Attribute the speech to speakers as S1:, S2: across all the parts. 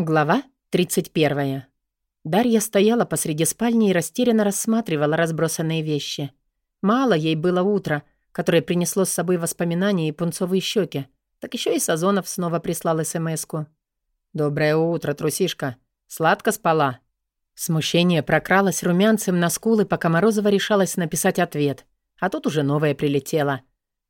S1: Глава 31. Дарья стояла посреди спальни и растерянно рассматривала разбросанные вещи. Мало ей было утро, которое принесло с собой воспоминания и пунцовые щеки. Так еще и Сазонов снова прислал СМС-ку. «Доброе утро, трусишка. Сладко спала?» Смущение прокралось румянцем на скулы, пока Морозова решалась написать ответ. А тут уже новое прилетело.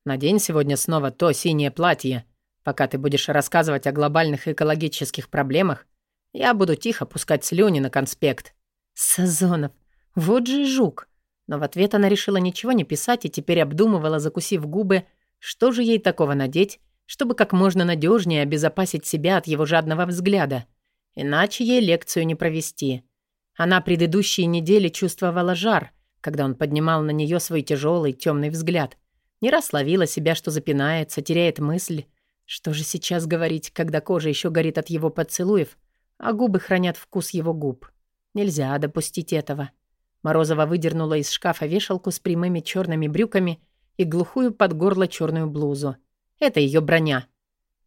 S1: «Надень сегодня снова то синее платье», Пока ты будешь рассказывать о глобальных экологических проблемах, я буду тихо пускать слюни на конспект». «Сазонов, вот же жук!» Но в ответ она решила ничего не писать и теперь обдумывала, закусив губы, что же ей такого надеть, чтобы как можно надежнее обезопасить себя от его жадного взгляда. Иначе ей лекцию не провести. Она предыдущие недели чувствовала жар, когда он поднимал на нее свой тяжелый темный взгляд. Не раз ловила себя, что запинается, теряет мысль, что же сейчас говорить, когда кожа еще горит от его поцелуев, а губы хранят вкус его губ? Нельзя допустить этого. Морозова выдернула из шкафа вешалку с прямыми черными брюками и глухую под горло черную блузу. Это ее броня.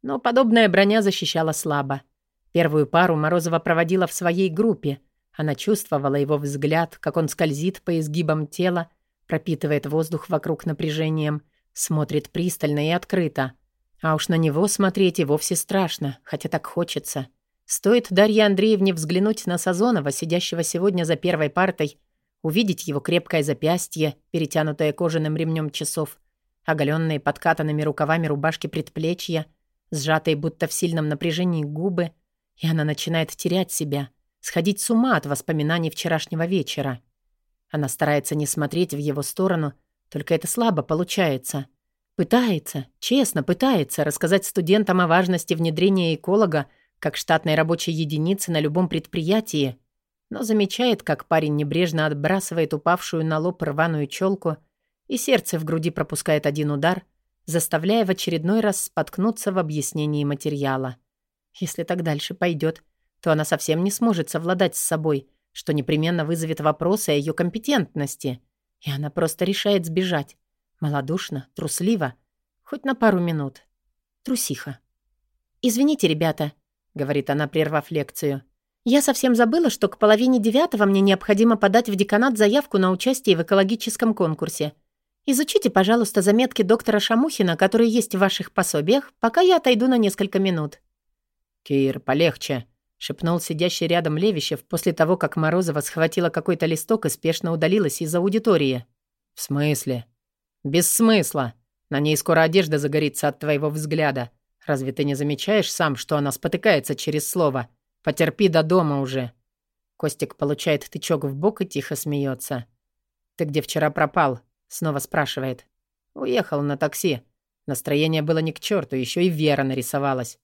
S1: Но подобная броня защищала слабо. Первую пару Морозова проводила в своей группе. Она чувствовала его взгляд, как он скользит по изгибам тела, пропитывает воздух вокруг напряжением, смотрит пристально и открыто. А уж на него смотреть и вовсе страшно, хотя так хочется. Стоит Дарье Андреевне взглянуть на Сазонова, сидящего сегодня за первой партой, увидеть его крепкое запястье, перетянутое кожаным ремнем часов, оголенные подкатанными рукавами рубашки предплечья, сжатые будто в сильном напряжении губы, и она начинает терять себя, сходить с ума от воспоминаний вчерашнего вечера. Она старается не смотреть в его сторону, только это слабо получается — Пытается, честно пытается рассказать студентам о важности внедрения эколога как штатной рабочей единицы на любом предприятии, но замечает, как парень небрежно отбрасывает упавшую на лоб рваную челку, и сердце в груди пропускает один удар, заставляя в очередной раз споткнуться в объяснении материала. Если так дальше пойдет, то она совсем не сможет совладать с собой, что непременно вызовет вопросы о ее компетентности, и она просто решает сбежать, Малодушно, трусливо. Хоть на пару минут. Трусиха. «Извините, ребята», — говорит она, прервав лекцию. «Я совсем забыла, что к половине девятого мне необходимо подать в деканат заявку на участие в экологическом конкурсе. Изучите, пожалуйста, заметки доктора Шамухина, которые есть в ваших пособиях, пока я отойду на несколько минут».
S2: «Кир, полегче», — шепнул сидящий рядом Левищев после того, как Морозова схватила какой-то листок и спешно удалилась из аудитории. «В смысле?» «Без смысла. На ней скоро одежда загорится от твоего взгляда. Разве ты не замечаешь сам, что она спотыкается через слово? Потерпи до дома уже». Костик получает тычок в бок и тихо смеется. «Ты где вчера пропал?» Снова спрашивает. «Уехал на такси. Настроение было ни к черту, еще и Вера нарисовалась».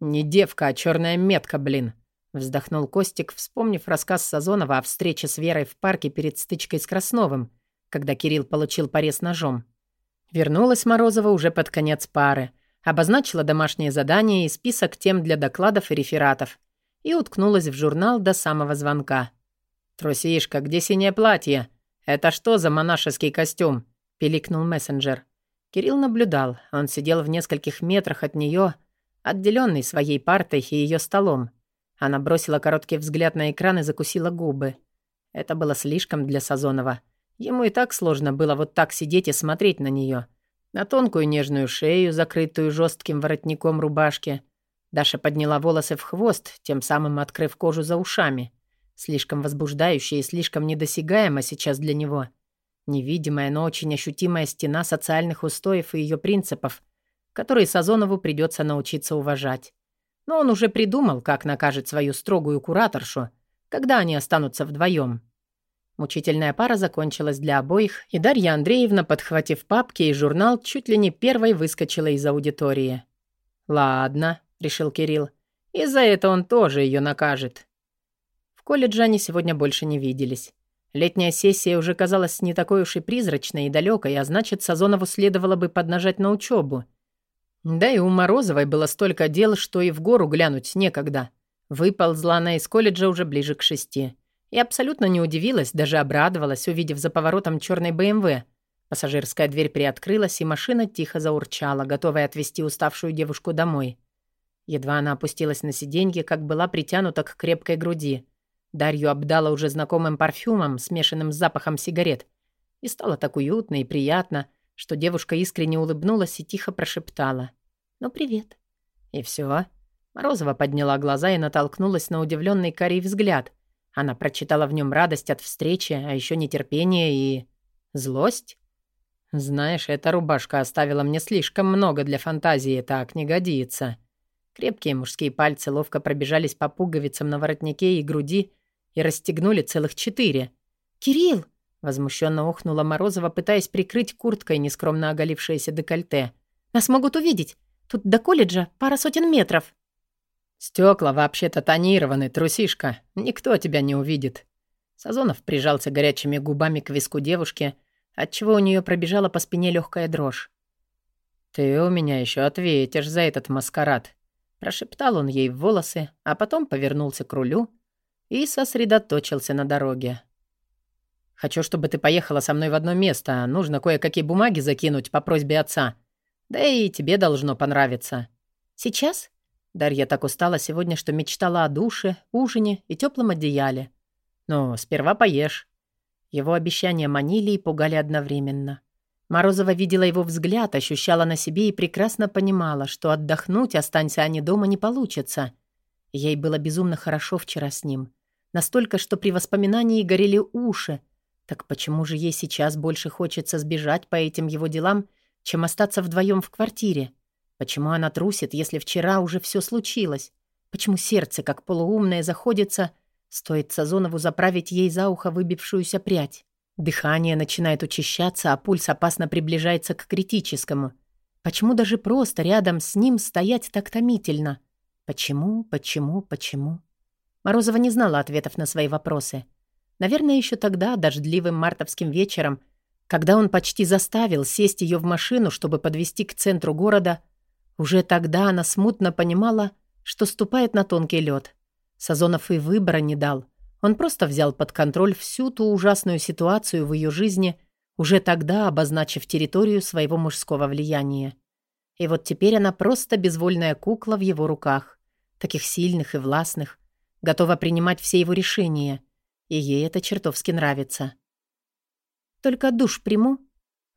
S2: «Не девка, а черная метка, блин», — вздохнул Костик, вспомнив рассказ Сазонова о встрече с Верой в парке перед стычкой с Красновым — когда Кирилл получил порез ножом. Вернулась Морозова уже под конец пары, обозначила домашнее задание и список тем для докладов и рефератов и уткнулась в журнал до самого звонка. «Трусишка, где синее платье? Это что за монашеский костюм?» — пиликнул мессенджер. Кирилл наблюдал. Он сидел в нескольких метрах от нее, отделенный своей партой и ее столом. Она бросила короткий взгляд на экран и закусила губы. Это было слишком для Сазонова. Ему и так сложно было вот так сидеть и смотреть на нее, На тонкую нежную шею, закрытую жестким воротником рубашки. Даша подняла волосы в хвост, тем самым открыв кожу за ушами. Слишком возбуждающая и слишком недосягаема сейчас для него. Невидимая, но очень ощутимая стена социальных устоев и ее принципов, которые Сазонову придется научиться уважать. Но он уже придумал, как накажет свою строгую кураторшу, когда они останутся вдвоем. Мучительная пара закончилась для обоих, и Дарья Андреевна, подхватив папки и журнал, чуть ли не первой выскочила из аудитории. «Ладно», — решил Кирилл, — «и за это он тоже ее накажет». В колледже они сегодня больше не виделись. Летняя сессия уже казалась не такой уж и призрачной и далекой, а значит, Сазонову следовало бы поднажать на учебу. Да и у Морозовой было столько дел, что и в гору глянуть некогда. Выползла она из колледжа уже ближе к шести. И абсолютно не удивилась, даже обрадовалась, увидев за поворотом черный БМВ. Пассажирская дверь приоткрылась, и машина тихо заурчала, готовая отвезти уставшую девушку домой.
S1: Едва она опустилась на сиденье, как была притянута к крепкой груди. Дарью обдала уже знакомым парфюмом, смешанным с запахом сигарет. И стало так уютно и приятно, что девушка искренне улыбнулась и тихо прошептала. «Ну, привет». И все. Морозова подняла глаза и натолкнулась на удивленный Карий взгляд. Она прочитала в нем радость от встречи, а еще нетерпение и... злость. «Знаешь, эта рубашка оставила мне слишком много для фантазии, так не годится». Крепкие мужские пальцы ловко пробежались по пуговицам на воротнике и груди и расстегнули целых четыре. «Кирилл!» — возмущенно охнула Морозова, пытаясь прикрыть курткой нескромно оголившееся декольте. «Нас могут увидеть. Тут до колледжа пара сотен метров».
S2: «Стекла вообще-то тонированы, трусишка. Никто тебя не увидит». Сазонов прижался горячими губами к виску девушки, отчего у нее пробежала по спине легкая дрожь. «Ты у меня еще ответишь за этот маскарад», — прошептал он ей в волосы, а потом повернулся к рулю и сосредоточился на дороге. «Хочу, чтобы ты поехала со мной в одно место. Нужно кое-какие бумаги закинуть по просьбе отца. Да и тебе должно понравиться».
S1: «Сейчас?» Дарья так устала сегодня, что мечтала о душе, ужине и теплом одеяле.
S2: «Ну, сперва поешь».
S1: Его обещания манили и пугали одновременно. Морозова видела его взгляд, ощущала на себе и прекрасно понимала, что отдохнуть, останься они дома, не получится. Ей было безумно хорошо вчера с ним. Настолько, что при воспоминании горели уши. Так почему же ей сейчас больше хочется сбежать по этим его делам, чем остаться вдвоем в квартире? Почему она трусит, если вчера уже все случилось? Почему сердце, как полуумное, заходится Стоит Сазонову заправить ей за ухо выбившуюся прядь. Дыхание начинает учащаться, а пульс опасно приближается к критическому. Почему даже просто рядом с ним стоять так томительно? Почему, почему, почему? Морозова не знала ответов на свои вопросы. Наверное, еще тогда, дождливым мартовским вечером, когда он почти заставил сесть ее в машину, чтобы подвести к центру города, уже тогда она смутно понимала, что ступает на тонкий лед. Сазонов и выбора не дал. Он просто взял под контроль всю ту ужасную ситуацию в ее жизни, уже тогда обозначив территорию своего мужского влияния. И вот теперь она просто безвольная кукла в его руках, таких сильных и властных, готова принимать все его решения, и ей это чертовски нравится. «Только душ приму,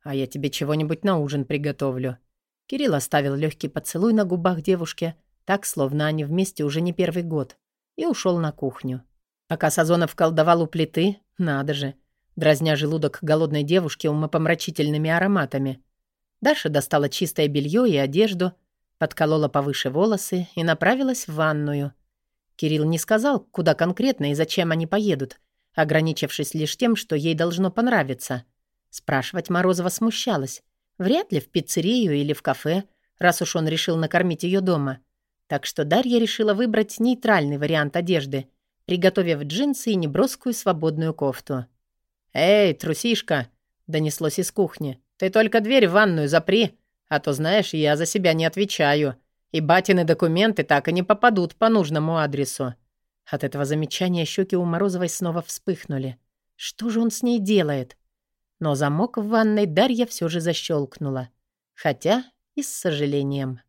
S1: а я тебе чего-нибудь на ужин приготовлю». Кирилл оставил легкий поцелуй на губах девушки, так, словно они вместе уже не первый год и ушел на кухню. Пока Сазонов колдовал у плиты, надо же, дразня желудок голодной девушки умопомрачительными ароматами. Даша достала чистое белье и одежду, подколола повыше волосы и направилась в ванную. Кирилл не сказал, куда конкретно и зачем они поедут, ограничившись лишь тем, что ей должно понравиться. Спрашивать Морозова смущалась. Вряд ли в пиццерию или в кафе, раз уж он решил накормить ее дома. Так что Дарья решила выбрать нейтральный вариант одежды, приготовив джинсы и неброскую свободную кофту.
S2: «Эй, трусишка!» — донеслось из кухни. «Ты только дверь в ванную запри, а то, знаешь, я за себя не отвечаю, и батины документы так и не попадут по нужному адресу».
S1: От этого замечания щеки у Морозовой снова вспыхнули. Что же он с ней делает? Но замок в ванной Дарья все же защелкнула. Хотя и с сожалением.